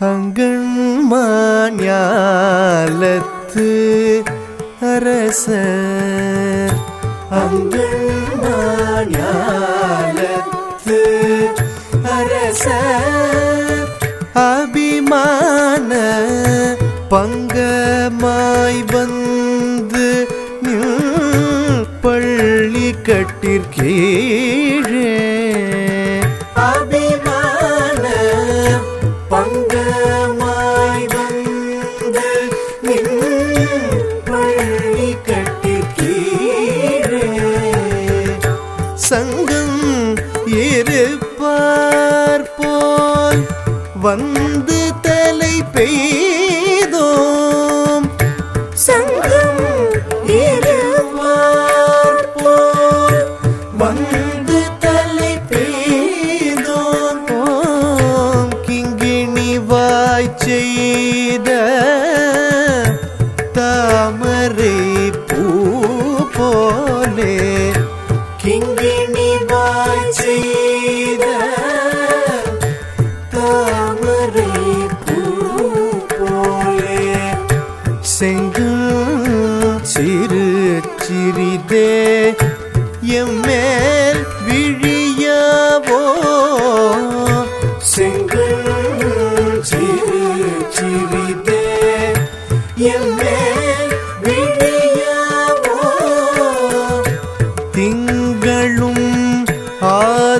அங்கண்மாஞாலத்து அரசர் அங்கண்மாஞாலத்து அரசர் அபிமான பங்கமாய் வந்து பள்ளி கட்டிற்கீழே இருப்பார் போல் வந்து தலை பெய்தோம். சங்கம் இருப்பார் போல் வந்து தலை பெய்தோம். கிங்கிணி வாய் செய்த தாமரை பூ போலே கிங்கிணி வாய் செய்த தாமரை போலே செங்கும் சிறு சிறிதே எம்மேல் விழியாவோ? செங்கும் சிறு சிறி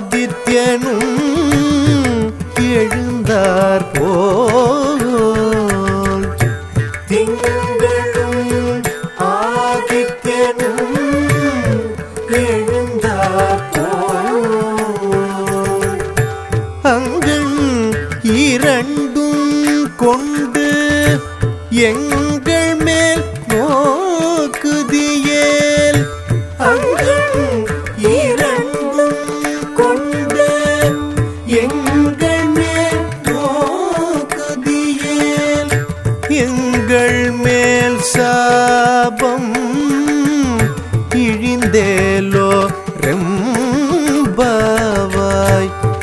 ஆதித்யனும் எழுந்தார் போல். திங்களும் ஆதித்யனும் எழுந்தார் போல். அங்கள் இரண்டும் கொண்டு எங்கள் எங்கள் மேல் சாபம் இழிந்தேலோ ரெம்பாவாய்.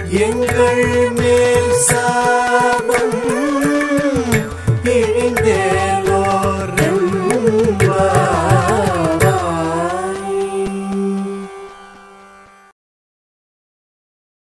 எங்கள் மேல் சாபம் இழிந்தே